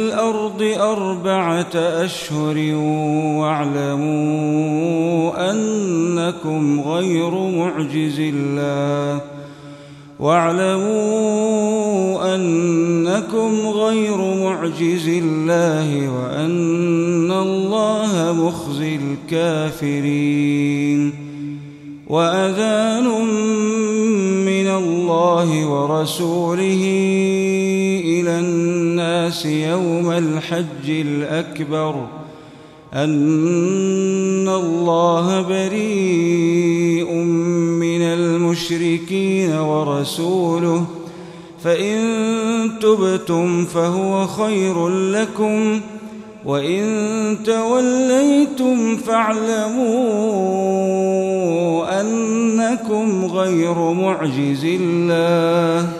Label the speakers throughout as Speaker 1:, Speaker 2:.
Speaker 1: الأرض أربعة أشهر واعلموا أنكم غير معجز الله. واعلموا أنكم غير معجز الله وأن الله مخزي الكافرين. وأذان من الله ورسوله الناس يوم الحج الأكبر أن الله بريء من المشركين ورسوله فإن تبتم فهو خير لكم وإن توليتم فاعلموا أنكم غير معجز الله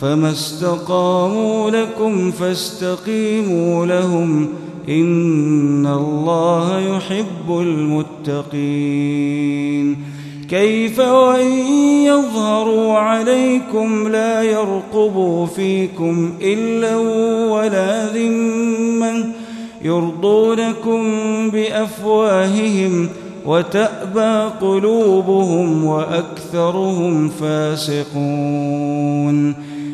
Speaker 1: فما استقاموا لكم فاستقيموا لهم إن الله يحب المتقين. كيف وإن يظهروا عليكم لا يرقبوا فيكم إلا ولا ذما يرضونكم بأفواههم وتأبى قلوبهم وأكثرهم فاسقون.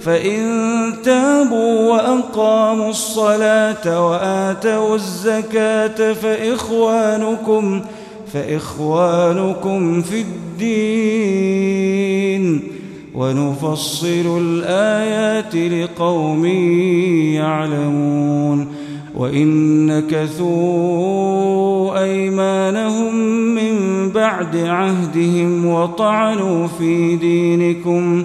Speaker 1: فإن تابوا وأقاموا الصلاة وآتوا الزكاة فإخوانكم فإخوانكم في الدين. ونفصل الآيات لقوم يعلمون. وإن نكثوا أيمانهم من بعد عهدهم وطعنوا في دينكم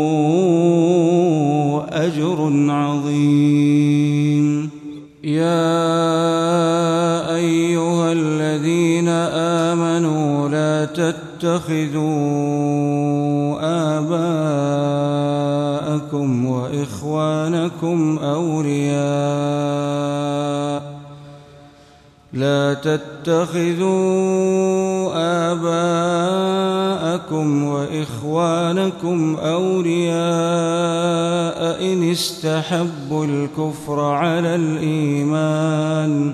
Speaker 1: تتخذوا آباءكم وإخوانكم أولياء. لا تتخذوا آباءكم وإخوانكم أولياء إن استحبوا الكفر على الإيمان.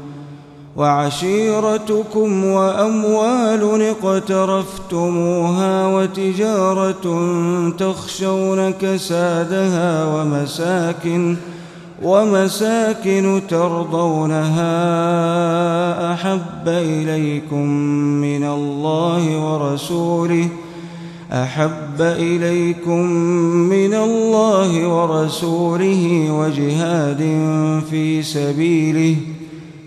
Speaker 1: وعشيرتكم وأموال اقترفتموها وتجارة تخشون كسادها ومساكن ومساكن ترضونها أحب إليكم من الله ورسوله أحب إليكم من الله ورسوله وجهاد في سبيله ۖ.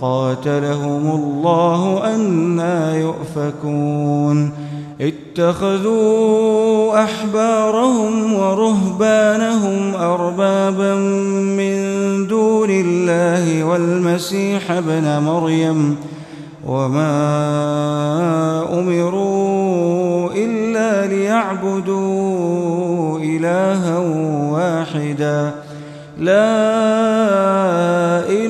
Speaker 1: قاتلهم الله أنا يؤفكون. اتخذوا أحبارهم ورهبانهم أربابا من دون الله والمسيح ابن مريم وما أمروا إلا ليعبدوا إلها واحدا. لا اله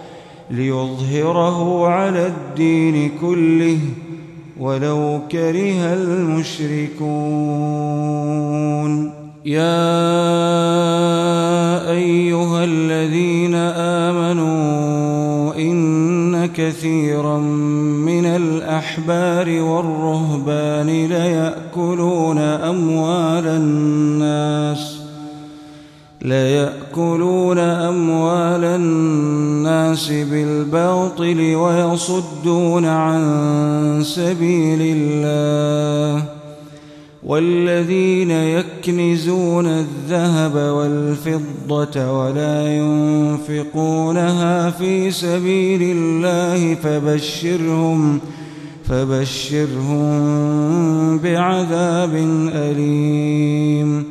Speaker 1: ليظهره على الدين كله ولو كره المشركون. يا أيها الذين آمنوا إن كثيرا من الأحبار والرهبان ويصدون عن سبيل الله والذين يكنزون الذهب والفضة ولا ينفقونها في سبيل الله فبشرهم فبشرهم بعذاب أليم